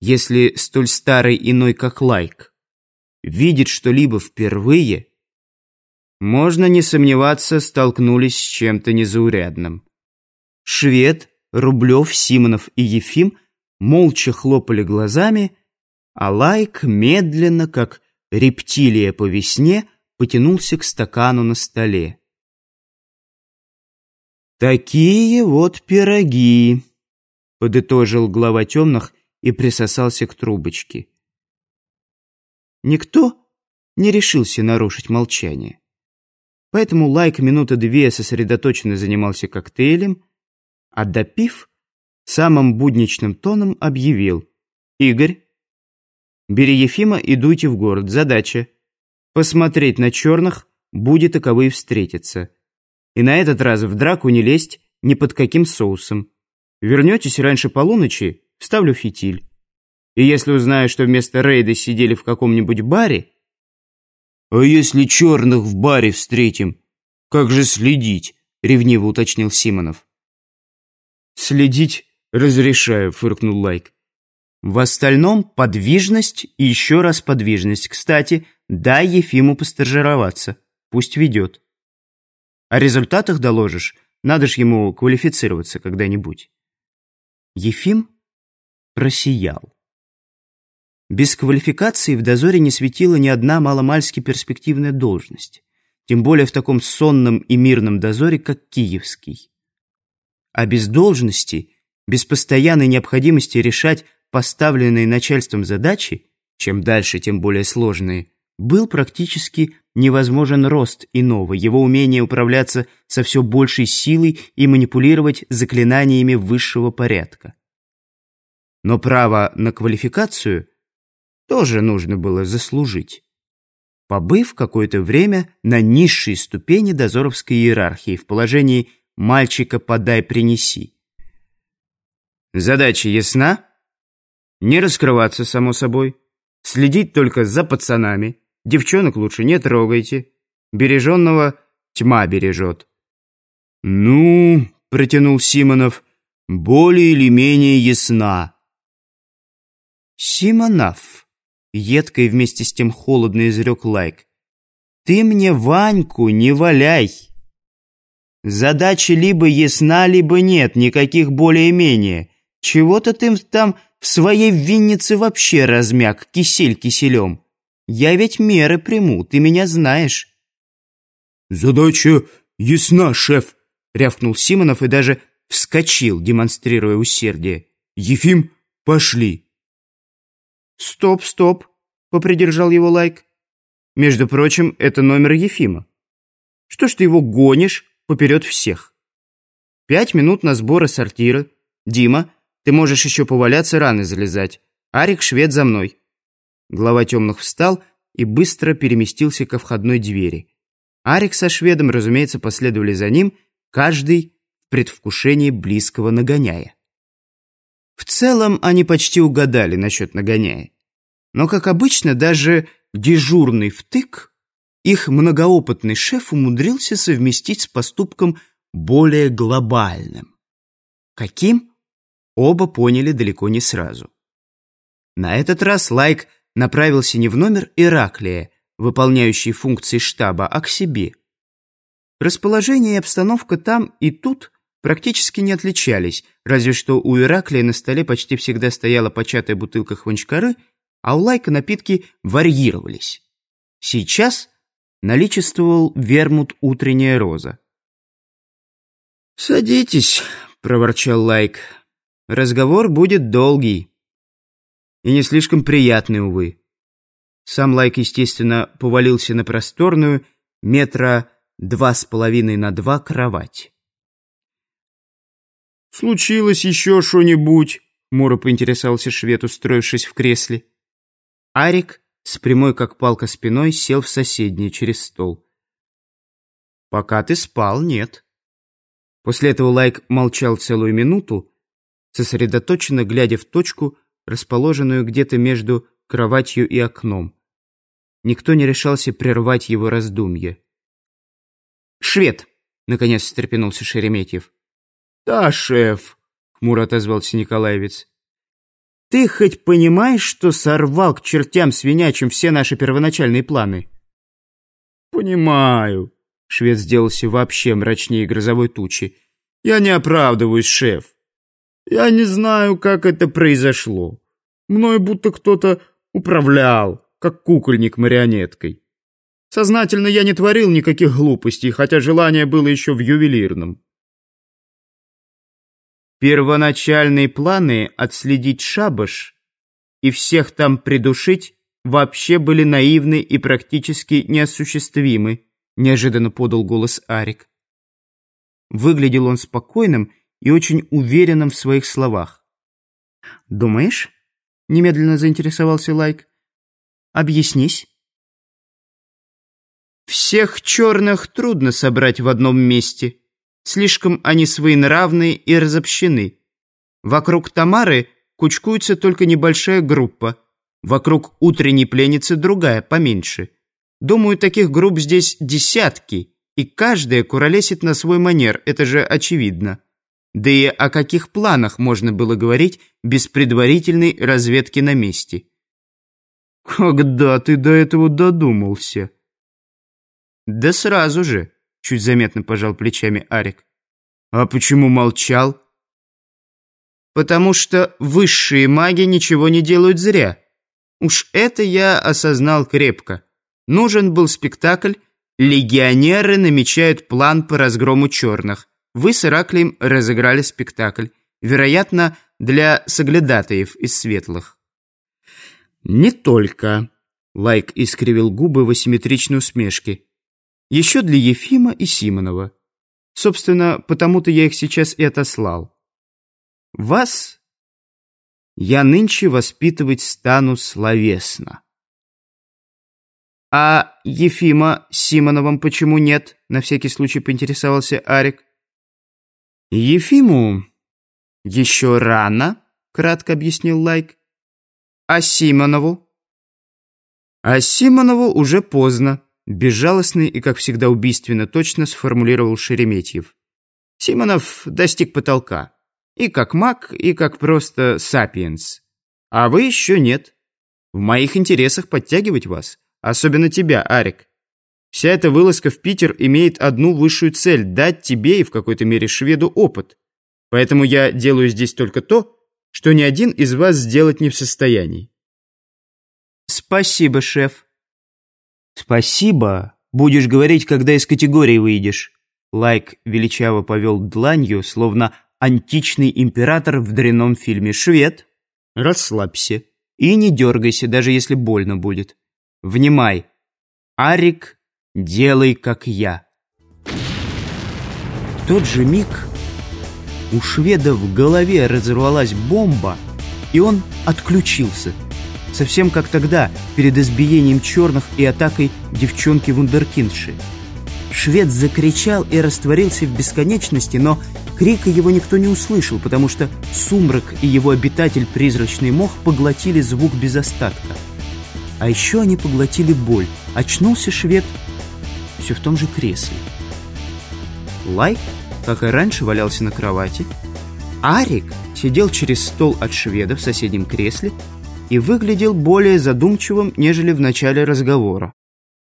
если столь старый иной, как Лайк, видит что-либо впервые, можно не сомневаться, столкнулись с чем-то незаурядным. Швед, Рублев, Симонов и Ефим молча хлопали глазами, а Лайк медленно, как рептилия по весне, потянулся к стакану на столе. «Такие вот пироги», — подытожил глава темных и присосался к трубочке. Никто не решился нарушить молчание. Поэтому Лайк минуты две сосредоточенно занимался коктейлем, а допив, самым будничным тоном объявил «Игорь, бери Ефима и дуйте в город. Задача — посмотреть на черных, будет таковые встретиться. И на этот раз в драку не лезть ни под каким соусом. Вернетесь раньше полуночи, вставлю фитиль. И если узнаю, что вместо рейда сидели в каком-нибудь баре, «А если черных в баре встретим, как же следить?» — ревниво уточнил Симонов. «Следить разрешаю», — фыркнул Лайк. «В остальном подвижность и еще раз подвижность. Кстати, дай Ефиму постажироваться. Пусть ведет. О результатах доложишь. Надо ж ему квалифицироваться когда-нибудь». Ефим просиял. Без квалификации в дозоре не светила ни одна маломальски перспективная должность, тем более в таком сонном и мирном дозоре, как Киевский. А без должности, без постоянной необходимости решать поставленные начальством задачи, чем дальше, тем более сложные, был практически невозможен рост иного, его умение управляться со все большей силой и манипулировать заклинаниями высшего порядка. Но право на квалификацию – тоже нужно было заслужить. Побыв какое-то время на низшей ступени дозоровской иерархии в положении «мальчика подай, принеси». Задача ясна? Не раскрываться, само собой. Следить только за пацанами. Девчонок лучше не трогайте. Береженного тьма бережет. «Ну, — протянул Симонов, — более или менее ясна». «Симонов», Едко и вместе с тем холодно изрек Лайк. «Ты мне Ваньку не валяй!» «Задача либо ясна, либо нет, никаких более-менее. Чего-то ты там в своей виннице вообще размяк, кисель киселем. Я ведь меры приму, ты меня знаешь». «Задача ясна, шеф!» — рявкнул Симонов и даже вскочил, демонстрируя усердие. «Ефим, пошли!» «Стоп, стоп!» — попридержал его Лайк. «Между прочим, это номер Ефима. Что ж ты его гонишь поперед всех? Пять минут на сборы сортира. Дима, ты можешь еще поваляться, раны залезать. Арик, швед за мной». Глава темных встал и быстро переместился ко входной двери. Арик со шведом, разумеется, последовали за ним, каждый в предвкушении близкого нагоняя. В целом они почти угадали насчет нагоняя. Но, как обычно, даже дежурный втык их многоопытный шеф умудрился совместить с поступком более глобальным. Каким? Оба поняли далеко не сразу. На этот раз Лайк направился не в номер Ираклия, выполняющий функции штаба, а к себе. Расположение и обстановка там и тут практически не отличались, разве что у Ираклия на столе почти всегда стояла початая бутылка хванчкары, а у Лайка напитки варьировались. Сейчас наличествовал вермут «Утренняя роза». «Садитесь», — проворчал Лайк. «Разговор будет долгий и не слишком приятный, увы». Сам Лайк, естественно, повалился на просторную, метра два с половиной на два кровать. «Случилось еще что-нибудь?» — хмуро поинтересовался швед, устроившись в кресле. Арик с прямой как палка спиной сел в соседнее через стол. «Пока ты спал, нет». После этого Лайк молчал целую минуту, сосредоточенно глядя в точку, расположенную где-то между кроватью и окном. Никто не решался прервать его раздумье. «Швед!» — наконец встрепенулся Шереметьев. «Да, шеф», — хмуро отозвался Николаевец. Ты хоть понимаешь, что сорвал к чертям свинячим все наши первоначальные планы? Понимаю. Швед сделался вообще мрачнее грозовой тучи. Я не оправдываюсь, шеф. Я не знаю, как это произошло. Мной будто кто-то управлял, как кукольник марионеткой. Сознательно я не творил никаких глупостей, хотя желание было еще в ювелирном. Первоначальные планы отследить шабаш и всех там придушить вообще были наивны и практически неосуществимы, неожиданно подал голос Арик. Выглядел он спокойным и очень уверенным в своих словах. «Думаешь?» — немедленно заинтересовался Лайк. «Объяснись». «Всех черных трудно собрать в одном месте. Слишком они своенравны и разобщены. Вокруг Тамары кучкуется только небольшая группа. Вокруг утренней пленницы другая, поменьше. Думаю, таких групп здесь десятки, и каждая куролесит на свой манер, это же очевидно». Да и о каких планах можно было говорить без предварительной разведки на месте? «Когда ты до этого додумался?» «Да сразу же», — чуть заметно пожал плечами Арик. «А почему молчал?» «Потому что высшие маги ничего не делают зря. Уж это я осознал крепко. Нужен был спектакль, легионеры намечают план по разгрому черных. Вы с Ираклием разыграли спектакль. Вероятно, для соглядатаев из светлых. «Не только», — Лайк искривил губы в асимметричной усмешке. «Еще для Ефима и Симонова. Собственно, потому-то я их сейчас и отослал. Вас я нынче воспитывать стану словесно». «А Ефима с Симоновым почему нет?» — на всякий случай поинтересовался Арик. «Ефиму еще рано», — кратко объяснил Лайк. «А Симонову?» «А Симонову уже поздно», — безжалостный и, как всегда, убийственно точно сформулировал Шереметьев. «Симонов достиг потолка. И как маг, и как просто сапиенс. А вы еще нет. В моих интересах подтягивать вас, особенно тебя, Арик. Вся эта вылазка в Питер имеет одну высшую цель – дать тебе и в какой-то мере шведу опыт. Поэтому я делаю здесь только то, что ни один из вас сделать не в состоянии. Спасибо, шеф. Спасибо. Будешь говорить, когда из категории выйдешь. Лайк величаво повел дланью, словно античный император в дрянном фильме «Швед». Расслабься и не дергайся, даже если больно будет. Внимай. Арик Делай, как я. В тот же миг у шведа в голове разорвалась бомба, и он отключился. Совсем как тогда, перед избиением черных и атакой девчонки-вундеркиндши. Швед закричал и растворился в бесконечности, но крика его никто не услышал, потому что сумрак и его обитатель призрачный мох поглотили звук без остатка. А еще они поглотили боль. Очнулся швед все в том же кресле. Лайк, как и раньше, валялся на кровати. Арик сидел через стол от шведа в соседнем кресле и выглядел более задумчивым, нежели в начале разговора.